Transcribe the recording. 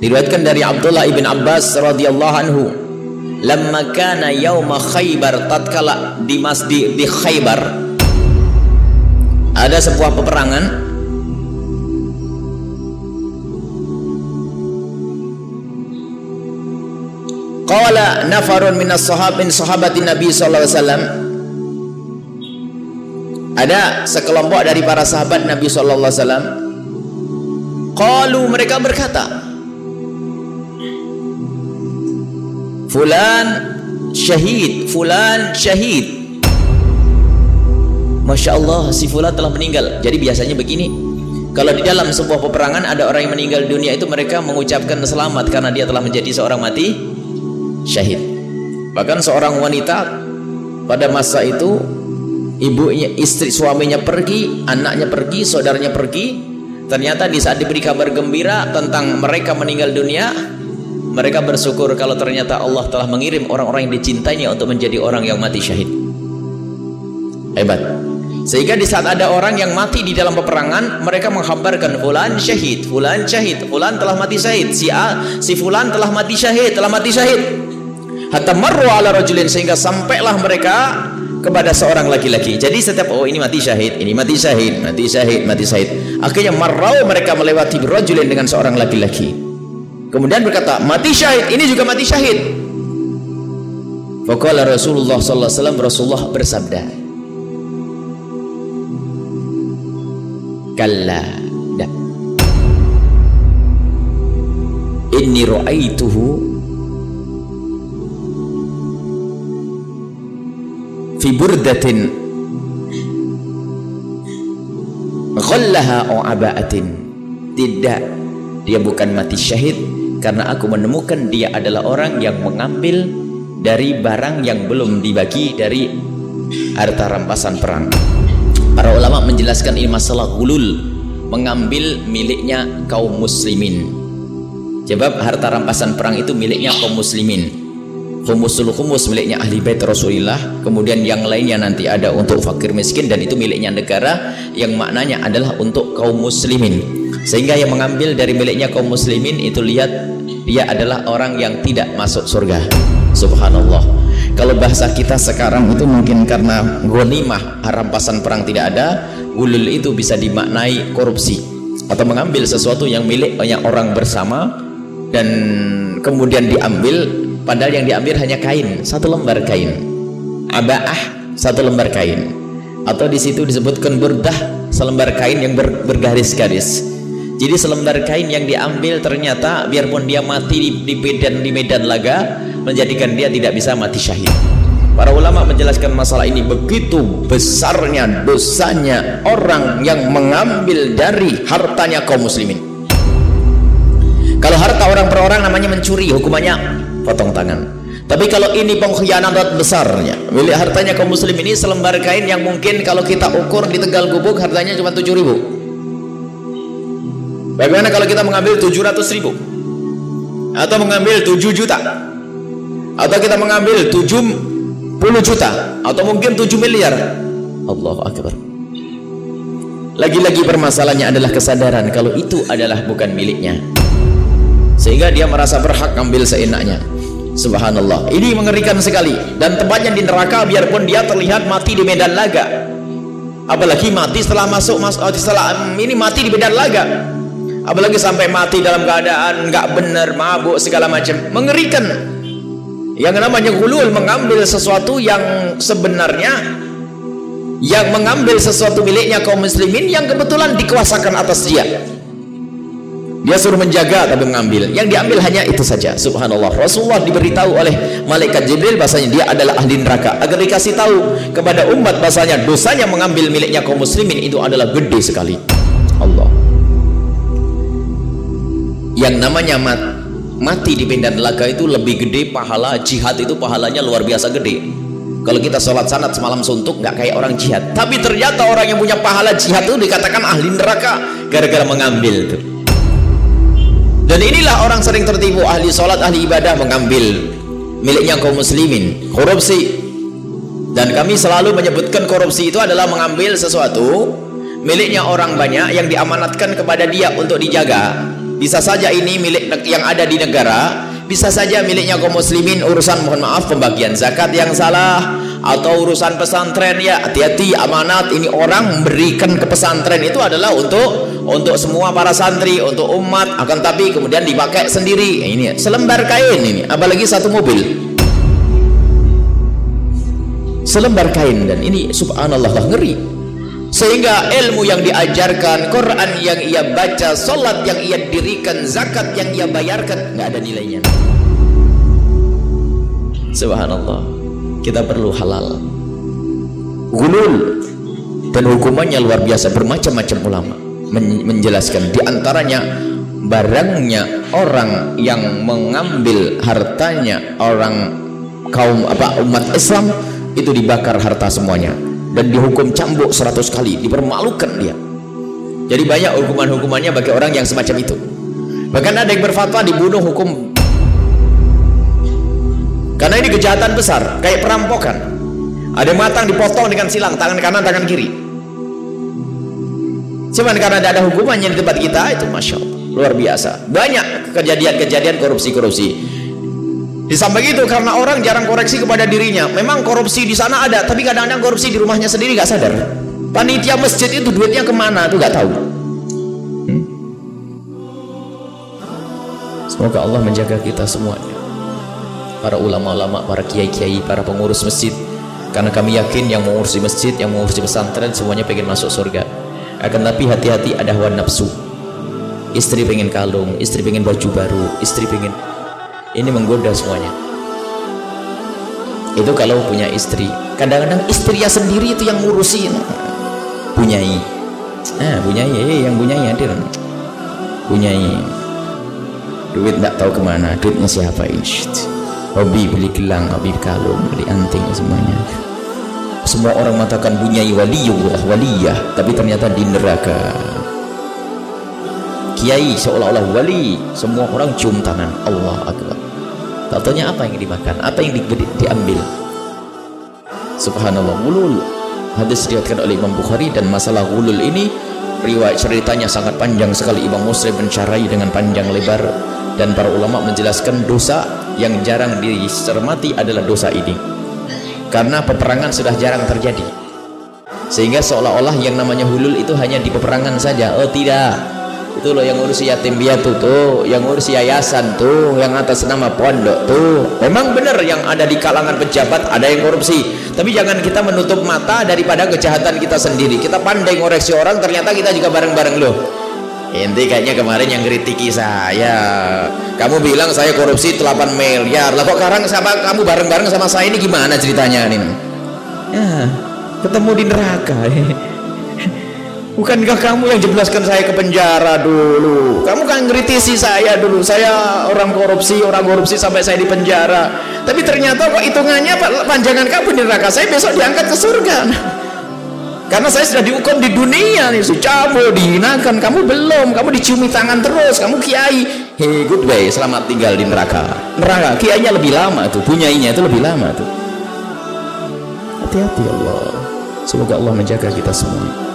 diriwayatkan dari Abdullah ibn Abbas radhiyallahu anhu. Lamma kana yauma khaybar tatkala di masjid di khaybar ada sebuah peperangan. Qala nafarun minas sahabin sahabatin nabi sallallahu alaihi wasallam. Ada sekelompok dari para sahabat Nabi sallallahu alaihi wasallam. Qalu mereka berkata fulan syahid fulan syahid. Masya Allah si fulan telah meninggal. Jadi biasanya begini. Kalau di dalam sebuah peperangan ada orang yang meninggal dunia itu mereka mengucapkan selamat karena dia telah menjadi seorang mati syahid. Bahkan seorang wanita pada masa itu ibunya istri suaminya pergi anaknya pergi saudaranya pergi. Ternyata di saat diberi kabar gembira tentang mereka meninggal dunia mereka bersyukur kalau ternyata Allah telah mengirim orang-orang yang dicintainya untuk menjadi orang yang mati syahid. Hebat. Sehingga di saat ada orang yang mati di dalam peperangan mereka menghambarkan fulan syahid fulan syahid fulan telah mati syahid si A si fulan telah mati syahid telah mati syahid. Hatta marru ala rajulin sehingga sampailah mereka kepada seorang laki-laki. Jadi setiap oh ini mati syahid ini mati syahid mati syahid mati syahid. Akhirnya marrau mereka melewati rajulin dengan seorang laki-laki Kemudian berkata, mati syahid, ini juga mati syahid. Faqala Rasulullah sallallahu alaihi wasallam Rasulullah bersabda, "Kalla da. Inni ra'aituhu fi burdatin ghallaha au aba'atin." Tidak, dia bukan mati syahid karena aku menemukan dia adalah orang yang mengambil dari barang yang belum dibagi dari harta rampasan perang. Para ulama menjelaskan ini masalah gulul mengambil miliknya kaum muslimin. Sebab harta rampasan perang itu miliknya kaum muslimin. Khumusul khumus miliknya ahli bait Rasulullah. Kemudian yang lainnya nanti ada untuk fakir miskin dan itu miliknya negara yang maknanya adalah untuk kaum muslimin sehingga yang mengambil dari miliknya kaum muslimin itu lihat dia adalah orang yang tidak masuk surga. Subhanallah. Kalau bahasa kita sekarang itu mungkin karena ghanimah harampasan perang tidak ada gulul itu bisa dimaknai korupsi. Atau mengambil sesuatu yang milik banyak orang bersama dan kemudian diambil padahal yang diambil hanya kain satu lembar kain. Abaah satu lembar kain. Atau di situ disebutkan burdah selembar kain yang ber, bergaris-garis jadi selembar kain yang diambil ternyata biarpun dia mati di, di medan di medan laga menjadikan dia tidak bisa mati syahid. Para ulama menjelaskan masalah ini. Begitu besarnya dosanya orang yang mengambil dari hartanya kaum muslimin. Kalau harta orang per orang namanya mencuri hukumannya potong tangan. Tapi kalau ini pengkhianatan besarnya milik hartanya kaum muslim ini selembar kain yang mungkin kalau kita ukur di tegal gubuk harganya cuma 7 ribu Bagaimana kalau kita mengambil 700 ribu? Atau mengambil 7 juta? Atau kita mengambil 70 juta? Atau mungkin 7 miliar? Allahu Akbar. Lagi-lagi permasalahannya adalah kesadaran kalau itu adalah bukan miliknya. Sehingga dia merasa berhak ambil seenaknya. Subhanallah. Ini mengerikan sekali. Dan tempatnya di neraka biarpun dia terlihat mati di medan laga. Apalagi mati setelah masuk setelah ini mati di medan laga apalagi sampai mati dalam keadaan nggak benar mabuk segala macam. Mengerikan. Yang namanya gulul mengambil sesuatu yang sebenarnya yang mengambil sesuatu miliknya kaum muslimin yang kebetulan dikuasakan atas dia. Dia suruh menjaga tapi mengambil. Yang diambil hanya itu saja. Subhanallah. Rasulullah diberitahu oleh malaikat Jibril bahasanya dia adalah ahli neraka. Agar dikasih tahu kepada umat bahasanya dosanya mengambil miliknya kaum muslimin itu adalah gede sekali yang namanya mat, mati di medan laga itu lebih gede pahala jihad itu pahalanya luar biasa gede. Kalau kita sholat sanat semalam suntuk nggak kayak orang jihad. Tapi ternyata orang yang punya pahala jihad itu dikatakan ahli neraka gara-gara mengambil itu. Dan inilah orang sering tertipu ahli sholat ahli ibadah mengambil miliknya kaum muslimin korupsi. Dan kami selalu menyebutkan korupsi itu adalah mengambil sesuatu miliknya orang banyak yang diamanatkan kepada dia untuk dijaga bisa saja ini milik yang ada di negara bisa saja miliknya kaum muslimin urusan mohon maaf pembagian zakat yang salah atau urusan pesantren ya hati-hati amanat. Ini orang memberikan ke pesantren itu adalah untuk untuk semua para santri untuk umat. Akan tapi kemudian dipakai sendiri. Ini selembar kain ini apalagi satu mobil. Selembar kain dan ini subhanallah ngeri sehingga ilmu yang diajarkan Quran yang ia baca solat yang ia dirikan zakat yang ia bayarkan nggak ada nilainya. Subhanallah. Kita perlu halal. Gulul. Dan hukumannya luar biasa bermacam-macam ulama. Menjelaskan di antaranya barangnya orang yang mengambil hartanya orang kaum apa umat Islam itu dibakar harta semuanya dan dihukum cambuk 100 kali dipermalukan dia. Jadi banyak hukuman-hukumannya bagi orang yang semacam itu. Bahkan ada yang berfatwa dibunuh hukum. Karena ini kejahatan besar kayak perampokan. Ada matang dipotong dengan silang tangan kanan tangan kiri. Cuman karena tidak ada hukumannya di tempat kita itu Masya Allah luar biasa. Banyak kejadian-kejadian korupsi-korupsi di samping itu karena orang jarang koreksi kepada dirinya. Memang korupsi di sana ada, tapi kadang-kadang korupsi di rumahnya sendiri gak sadar. Panitia masjid itu duitnya ke mana tuh gak tahu. Hmm? Semoga Allah menjaga kita semuanya. Para ulama-ulama, para kiai-kiai, para pengurus masjid. Karena kami yakin yang mengurus di masjid, yang mengurus di pesantren semuanya pengen masuk surga. Akan tapi hati-hati ada hawa nafsu. Istri pengen kalung, istri pengen baju baru, istri pengen ini menggoda semuanya. Itu kalau punya istri. Kadang-kadang istrinya sendiri itu yang ngurusin. Punyai. Nah punyai. Eh, yang punyai hadir. Punyai. Duit tak tahu ke mana. Duitnya siapa? Ish. hobi beli gelang hobi kalung beli anting semuanya. Semua orang mengatakan punyai waliyullah waliyah. Tapi ternyata di neraka. Kiai seolah-olah wali. Semua orang cium tangan. Allah Akbar Tentunya apa yang dimakan apa yang di, di, diambil. Subhanallah gulul. Hadis diriwayatkan oleh Imam Bukhari dan masalah gulul ini riwayat ceritanya sangat panjang sekali. Imam Muslim mencarai dengan panjang lebar dan para ulama menjelaskan dosa yang jarang dicermati adalah dosa ini. Karena peperangan sudah jarang terjadi. Sehingga seolah-olah yang namanya hulul itu hanya di peperangan saja. Oh tidak itu loh yang ngurus yatim piatu tuh yang ngurus yayasan tuh yang atas nama pondok tuh. Memang benar yang ada di kalangan pejabat ada yang korupsi. Tapi jangan kita menutup mata daripada kejahatan kita sendiri. Kita pandai ngoreksi orang ternyata kita juga bareng-bareng loh. Inti kayaknya kemarin yang kritiki saya. Kamu bilang saya korupsi 8 miliar. Lah kok sekarang sama kamu bareng-bareng sama saya ini gimana ceritanya nih ya ketemu di neraka Bukankah kamu yang jelaskan saya ke penjara dulu? Kamu kan kritisi saya dulu. Saya orang korupsi, orang korupsi sampai saya di penjara. Tapi ternyata kok hitungannya panjangan kamu di neraka. Saya besok diangkat ke surga. Karena saya sudah dihukum di dunia nih, cabul, dihinakan. Kamu belum, kamu diciumi tangan terus. Kamu kiai. Hey, goodbye, selamat tinggal di neraka. Neraka, kiainya lebih lama tuh, punyainya itu lebih lama tuh. Hati-hati Allah. Semoga Allah menjaga kita semua.